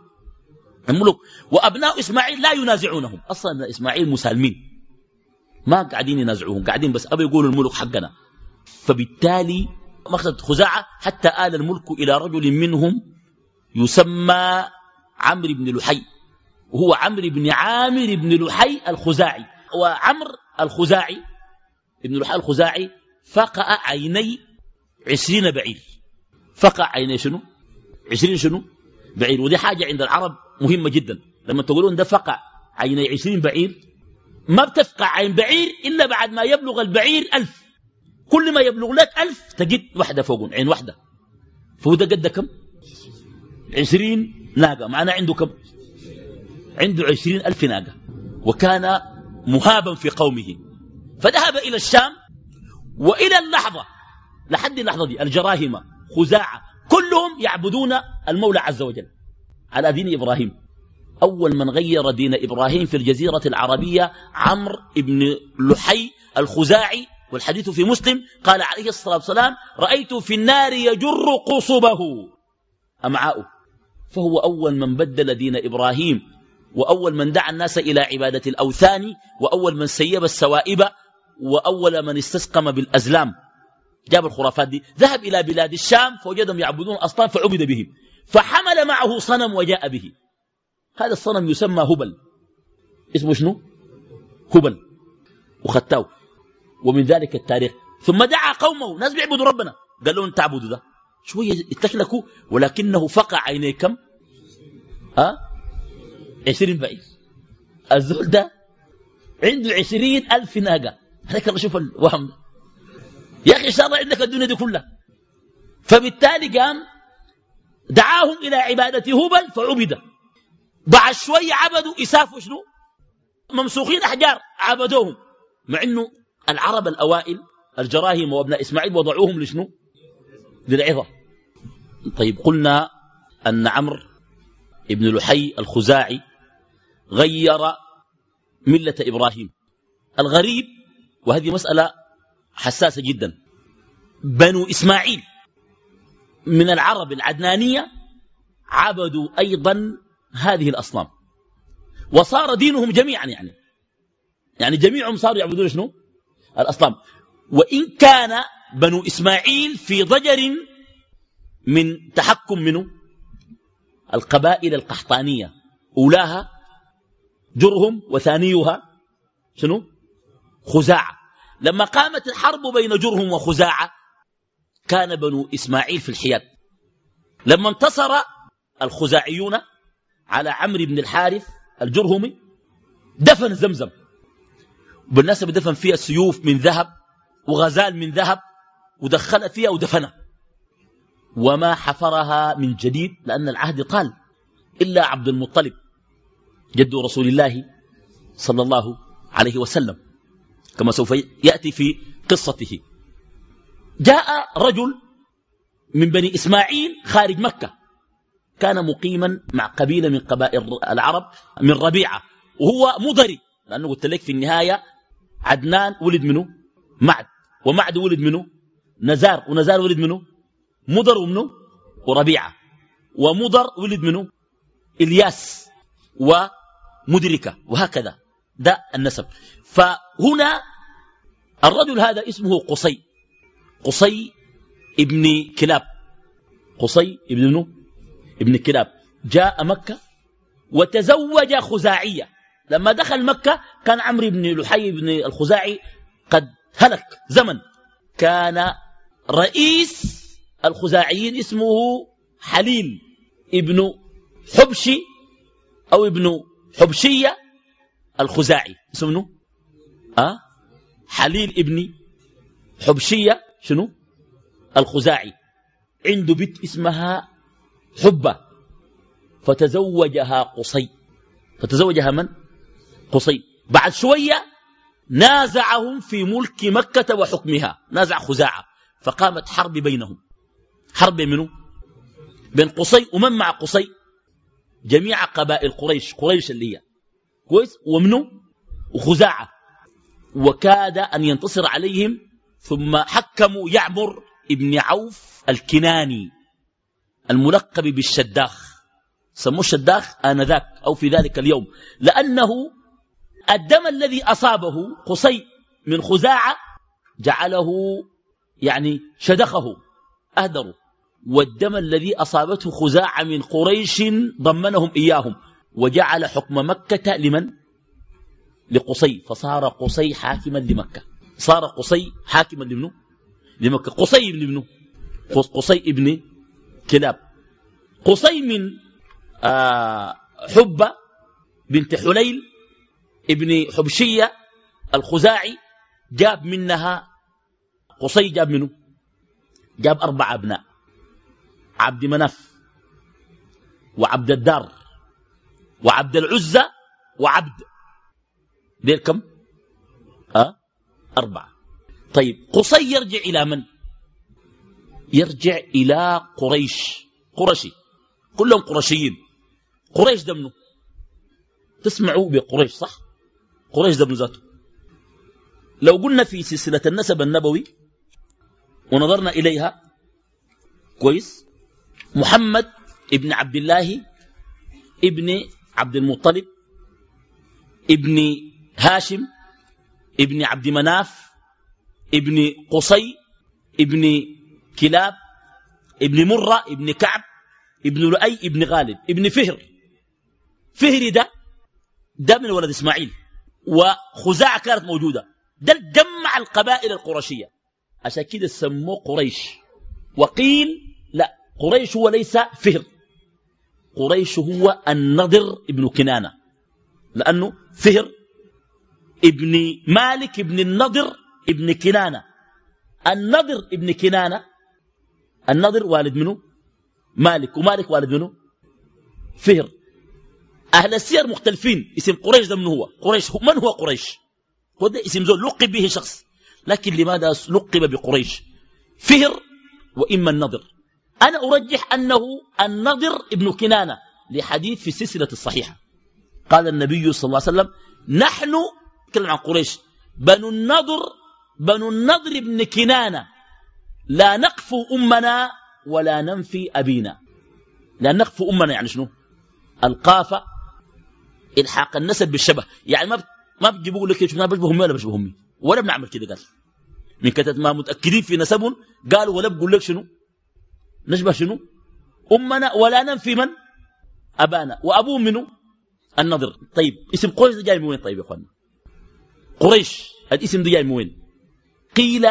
الملك. وأبناء إسماعيل لا ينازعونهم. أصلا إسماعيل مسالمين. ما قاعدين ينازعوهم. قاعدين بس أبي يقولوا الملك حقنا. فبالتالي مخزد خزاعة حتى آل الملك إلى رجل منهم يسمى عمرو بن لحي وهو عمرو بن عامر بن لحي الخزاعي. وعمر الخزاعي ابن لحي الخزاعي فقع عيني عشرين بعير. فقع عيني شنو؟ عشرين شنو؟ بعير. ودي حاجة عند العرب مهمة جدا. لما تقولون ده فقع عيني عشرين بعير ما بتفقع عين بعير إلا بعد ما يبلغ البعير ألف. كل ما يبلغ لك ألف تجد واحدة فوقهم عين واحدة. فهو ده قد كم؟ عشرين ناقة. معناه عنده كم؟ عنده عشرين ألف ناقة. وكان مهابا في قومه. فذهب إلى الشام وإلى اللحظة لحد اللحظة دي الجراهمة خزاعة كلهم يعبدون المولى عز وجل. على دين إبراهيم. أول من غير دين إبراهيم في الجزيرة العربية عمرو بن لحي الخزاعي والحديث في مسلم قال عليه الصلاة والسلام رأيت في النار يجر قصبه. أمعاؤه فهو أول من بدل دين إبراهيم وأول من دعا الناس إلى عبادة الأوثان وأول من سيب السوائب وأول من استسقم بالأزلام. جاب الخرافات دي. ذهب إلى بلاد الشام فوجدهم يعبدون أصنام فعبد بهم. فحمل معه صنم وجاء به. هذا الصنم يسمى هبل. اسمه شنو؟ هبل. وختاو ومن ذلك التاريخ. ثم دعا قومه ناس بيعبدوا ربنا. قال لهم تعبدوا ده. شوية اتكلكوا ولكنه فقع عينيه كم؟ ها؟ عشرين بعيد الزول ده عنده عشرين ألف ناقة. هذاك الله شوف الوهم يا أخي إن شاء الله عندك الدنيا دي كلها. فبالتالي قام دعاهم إلى عبادة هبل فعبد. بعد شوية عبدوا إساف شنو؟ ممسوخين أحجار عبدوهم. مع أنه العرب الأوائل الجراهم وأبناء إسماعيل وضعوهم لشنو؟ للعظة. طيب قلنا أن عمرو ابن لحي الخزاعي غير ملة إبراهيم. الغريب وهذه مسألة حساسة جدا بنو إسماعيل من العرب العدنانية عبدوا أيضا هذه الأصنام. وصار دينهم جميعا يعني. يعني جميعهم صاروا يعبدون شنو؟ الأصنام. وإن كان بنو إسماعيل في ضجر من تحكم منه القبائل القحطانية أولاها جرهم وثانيها شنو؟ خزاعة. لما قامت الحرب بين جرهم وخزاعة كان بنو إسماعيل في الحياد. لما انتصر الخزاعيون على عمرو بن الحارث الجرهمي دفن زمزم. بالنسبة دفن فيها سيوف من ذهب وغزال من ذهب ودخل فيها ودفنها. وما حفرها من جديد لأن العهد طال إلا عبد المطلب جد رسول الله صلى الله عليه وسلم. كما سوف يأتي في قصته. جاء رجل من بني إسماعيل خارج مكة. كان مقيما مع قبيلة من قبائل العرب من ربيعة. وهو مضري. لأنه قلت لك في النهاية عدنان ولد منه معد. ومعد ولد منه نزار. ونزار ولد منه مضر ومنه وربيعة. ومضر ولد منه إلياس. ومدركة. وهكذا. ده النسب. فهنا الرجل هذا اسمه قصي. قصي ابن كلاب. قصي ابن ابن كلاب. جاء مكة وتزوج خزاعية. لما دخل مكة كان عمرو بن لحي بن الخزاعي قد هلك زمن. كان رئيس الخزاعيين اسمه حليل ابن حبشي أو ابن حبشية الخزاعي. اسمه أه؟ حليل ابن حبشية شنو؟ الخزاعي. عنده بنت اسمها حبة. فتزوجها قصي. فتزوجها من؟ قصي. بعد شوية نازعهم في ملك مكة وحكمها. نازع خزاعة. فقامت حرب بينهم. حرب منه بين قصي ومن مع قصي؟ جميع قبائل قريش. قريش اللي هي. كويس؟ ومنه وخزاعة. وكاد أن ينتصر عليهم. ثم حكموا يعمر ابن عوف الكناني. الملقب بالشداخ. سموه الشداخ آنذاك أو في ذلك اليوم. لأنه الدم الذي أصابه قصي من خزاعة جعله يعني شدخه أهدره والدم الذي أصابته خزاعة من قريش ضمنهم إياهم وجعل حكم مكة لمن؟ لقصي. فصار قصي حاكما لمكة. صار قصي حاكما لمنه؟ لمكة. قصي ابن ابنه قصي ابن كلاب. قصي من آه حبة بنت حليل ابن حبشية الخزاعي جاب منها قصي جاب منه؟ جاب أربع أبناء عبد مناف وعبد الدار وعبد العزة وعبد دير كم؟ أه؟ أربعة. طيب قصي يرجع إلى من؟ يرجع إلى قريش قرشي كلهم قرشيين. قريش دمنه؟ تسمعوا بقريش صح؟ قريش دمنه ذاته لو قلنا في سلسلة النسب النبوي ونظرنا إليها كويس. محمد ابن عبد الله ابن عبد المطلب ابن هاشم ابن عبد مناف ابن قصي ابن كلاب ابن مرة ابن كعب ابن لؤي ابن غالب ابن فهر. فهري ده ده من ولد إسماعيل. وخزاعة كانت موجودة. ده جمع القبائل القرشية. عشان كده سموه قريش. وقيل لا قريش هو ليس فهر. قريش هو النضر ابن كنانة. لأنه فهر ابن مالك ابن النضر ابن كنانة. النضر ابن كنانة النضر والد منه مالك ومالك والد منه فهر. أهل السير مختلفين. اسم قريش ده من هو؟ قريش من هو قريش؟ هو ده اسم زول لقب به شخص. لكن لماذا لقب بقريش؟ فهر وإما النضر. أنا أرجح أنه النضر ابن كنانة لحديث في السلسلة الصحيحة. قال النبي صلى الله عليه وسلم نحن تكلم عن قريش. بنو النضر بنو النضر ابن كنانة. لا نقفو أمنا ولا ننفي أبينا. لا نقفو أمنا يعني شنو؟ القافة إلحاق النسب بالشبه. يعني ما ما بيجيبوا لك شفنا بشبه امي ولا بشبه ولا بنعمل كده قال. من كتب ما متأكدين في نسبهم قالوا ولا بقول لك شنو؟ نشبه شنو؟ أمنا ولا ننفي من؟ أبانا. وأبوه منه النضر. طيب اسم قريش ده جاي من وين؟ طيب يا أخوانا قريش. الاسم ده جاي من وين؟ قيل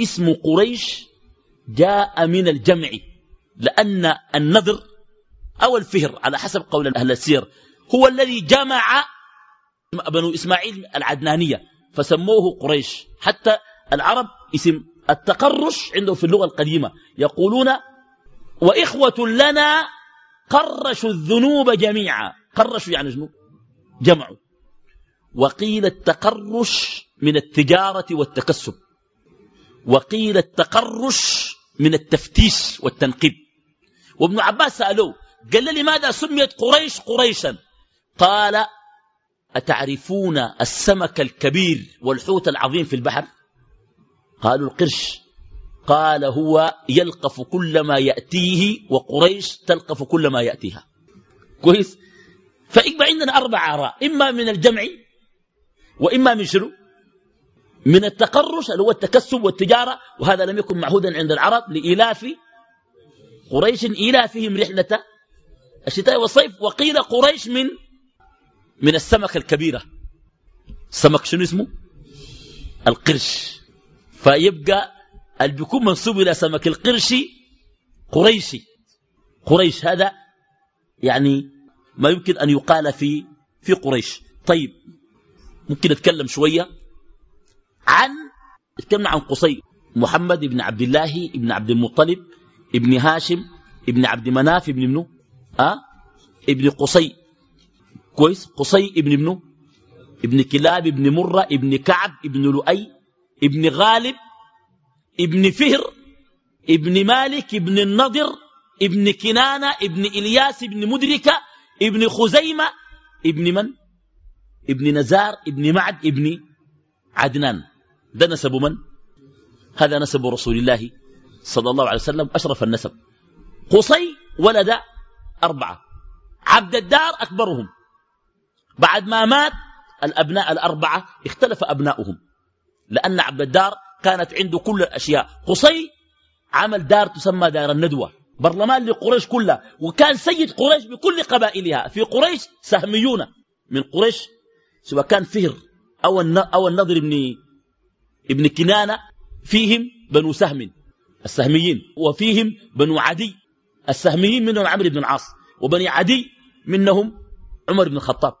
اسم قريش جاء من الجمع لأن النضر أو الفهر على حسب قول أهل السير هو الذي جمع بنو إسماعيل العدنانية فسموه قريش. حتى العرب اسم التقرش عندهم في اللغة القديمة. يقولون وإخوة لنا قرشوا الذنوب جميعا. قرشوا يعني شنو؟ جمعوا. وقيل التقرش من التجارة والتكسب. وقيل التقرش من التفتيش والتنقيب. وابن عباس سألوه قال لماذا سميت قريش قريشا؟ قال أتعرفون السمك الكبير والحوت العظيم في البحر؟ قالوا القرش. قال هو يلقف كل ما يأتيه وقريش تلقف كل ما يأتيها. كويس؟ فإقبع عندنا أربع آراء. إما من الجمع وإما من شنو؟ من التقرش اللي هو التكسب والتجارة وهذا لم يكن معهودا عند العرب لإلاف قريش. إلافهم رحلة الشتاء والصيف وقيل قريش من من السمكة الكبيرة. سمك شنو اسمه؟ القرش. فيبقى اللي بيكون منسوب إلى سمك القرش قريشي قريش هذا يعني ما يمكن أن يقال في في قريش. طيب ممكن نتكلم شوية عن نتكلم عن قصي. محمد بن عبد الله بن عبد المطلب ابن هاشم ابن عبد مناف ابن منه أه؟ ابن قصي. كويس؟ قصي ابن ابنه ابن كلاب ابن مرة ابن كعب ابن لؤي ابن غالب ابن فهر ابن مالك ابن النضر ابن كنانة ابن إلياس ابن مدركة ابن خزيمة ابن من؟ ابن نزار ابن معد ابن عدنان. ده نسب من؟ هذا نسب رسول الله صلى الله عليه وسلم أشرف النسب. قصي ولد أربعة. عبد الدار أكبرهم. بعد ما مات الأبناء الأربعة اختلف أبناؤهم لأن عبد الدار كانت عنده كل الأشياء. قصي عمل دار تسمى دار الندوة برلمان لقريش كلها وكان سيد قريش بكل قبائلها. في قريش سهميون من قريش سواء كان فهر أو أو النضر ابن ابن كنانة فيهم بنو سهم السهميين وفيهم بنو عدي السهميين منهم عمرو بن العاص وبني عدي منهم عمر بن الخطاب.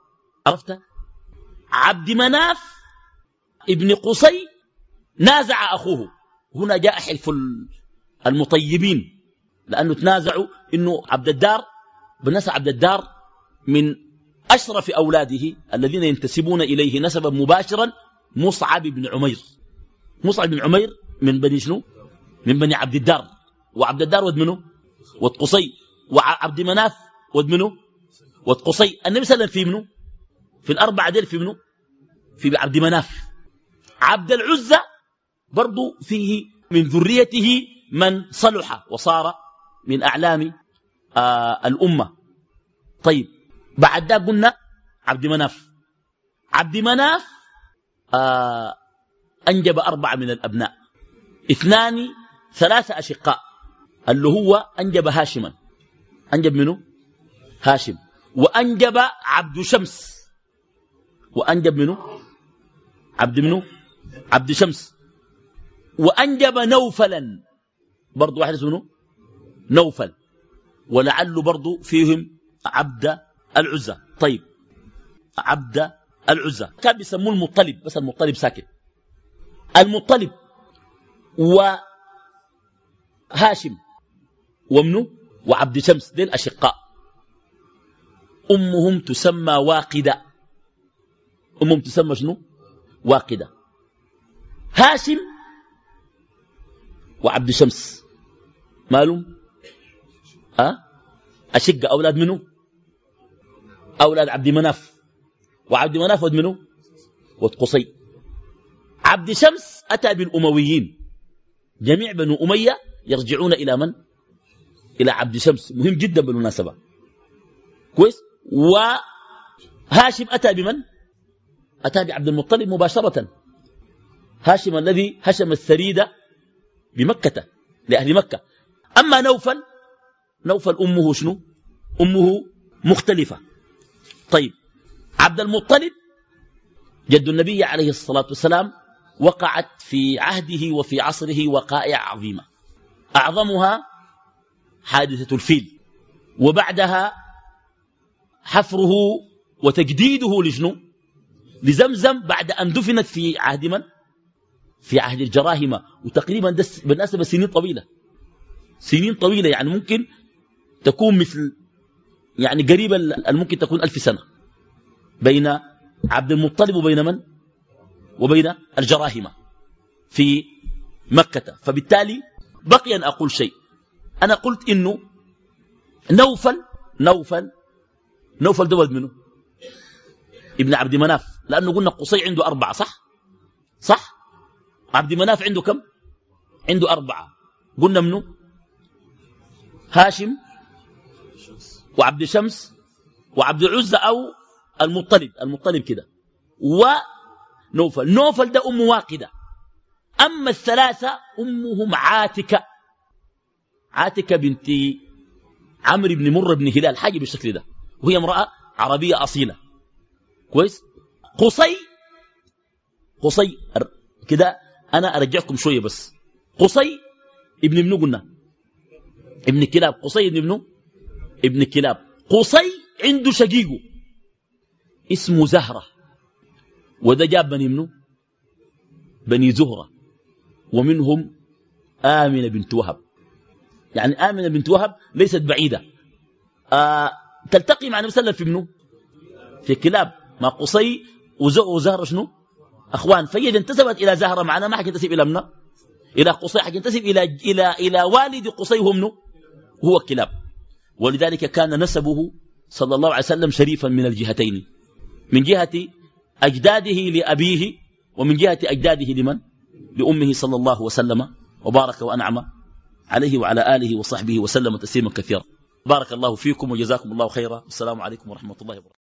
عرفت؟ عبد مناف ابن قصي نازع أخوه. هنا جاء حلف المطيبين لأنه تنازعوا إنه عبد الدار بنسى عبد الدار من أشرف أولاده الذين ينتسبون إليه نسبا مباشرا مصعب بن عمير. مصعب بن عمير من بني شنو؟ من بني عبد الدار. وعبد الدار ود منه ود قصي. وعبد مناف ود منه ود قصي. النبي صلى الله عليه وسلم في منه في الأربعة ديل في منه في عبد مناف. عبد العزة برضو فيه من ذريته من صلح وصار من أعلام آه الأمة. طيب بعد ده قلنا عبد مناف. عبد مناف آه أنجب أربعة من الأبناء. اثنان ثلاثة أشقاء. اللي هو أنجب هاشما. أنجب منه هاشم. وأنجب عبد شمس. وأنجب منه عبد منه عبد شمس. وأنجب نوفلا. برضو واحد اسمه نوفل. ولعل برضو فيهم عبد العزة طيب عبد العزة كان بيسموه المطلب بس المطلب ساكت. المطلب وهاشم ومنه وعبد شمس دين أشقاء. أمهم تسمى واقدة. أمهم تسمى شنو؟ واقدة. هاشم وعبد شمس. مالهم؟ أه؟ أشق أولاد منه أولاد عبد مناف. وعبد مناف ود منه ود قصي. عبد شمس أتى بالأمويين. جميع بنو أمية يرجعون إلى من؟ إلى عبد شمس. مهم جدا بالمناسبة كويس؟ وهاشم أتى بمن؟ أتى بعبد المطلب مباشرة. هاشم الذي هشم الثريد بمكة لأهل مكة. أما نوفل نوفل أمه شنو؟ أمه مختلفة. طيب عبد المطلب جد النبي عليه الصلاة والسلام وقعت في عهده وفي عصره وقائع عظيمة. أعظمها حادثة الفيل وبعدها حفره وتجديده لشنو؟ لزمزم بعد أن دفنت في عهد من؟ في عهد الجراهمة وتقريبا بالنسبة سنين طويلة. سنين طويلة. يعني ممكن تكون مثل يعني قريبة ممكن تكون ألف سنة. بين عبد المطلب وبين من؟ وبين الجراهمة في مكة. فبالتالي بقي أن أقول شيء. أنا قلت إنه نوفل نوفل نوفل ده ولد منه ابن عبد مناف. لأنه قلنا قصي عنده أربعة صح؟ صح؟ عبد مناف عنده كم؟ عنده أربعة. قلنا منه هاشم وعبد شمس وعبد العزة أو المطلب المطلب كده. ونوفل نوفل. ده أم واقدة. أما الثلاثة أمهم عاتكة. عاتكة بنت عمرو بن مر بن هلال حاجة بالشكل ده. وهي امرأة عربية أصيلة. كويس؟ قصي قصي كده أنا أرجعكم شوية بس. قصي ابن منو قلنا؟ ابن كلاب. قصي ابن منو؟ ابن كلاب. قصي عنده شقيقه. اسمه زهرة. وده جاب بني منه بني زهرة. ومنهم آمنة بنت وهب. يعني آمنة بنت وهب ليست بعيدة. آه تلتقي مع النبي صلى الله عليه وسلم في منه في كلاب. ما قصي وزهرة شنو؟ أخوان فإذا انتسبت إلى زهرة معنا ما حتنتسب إلى منه إلى قصي حتنتسب إلى, إلى, إلى والد قصي هو منه هو كلاب. ولذلك كان نسبه صلى الله عليه وسلم شريفا من الجهتين. من جهة أجداده لأبيه ومن جهة أجداده لمن؟ لأمه صلى الله وسلم وبارك وأنعم عليه وعلى آله وصحبه وسلم تسليما كثيرا. بارك الله فيكم وجزاكم الله خيرا. والسلام عليكم ورحمة الله وبركاته.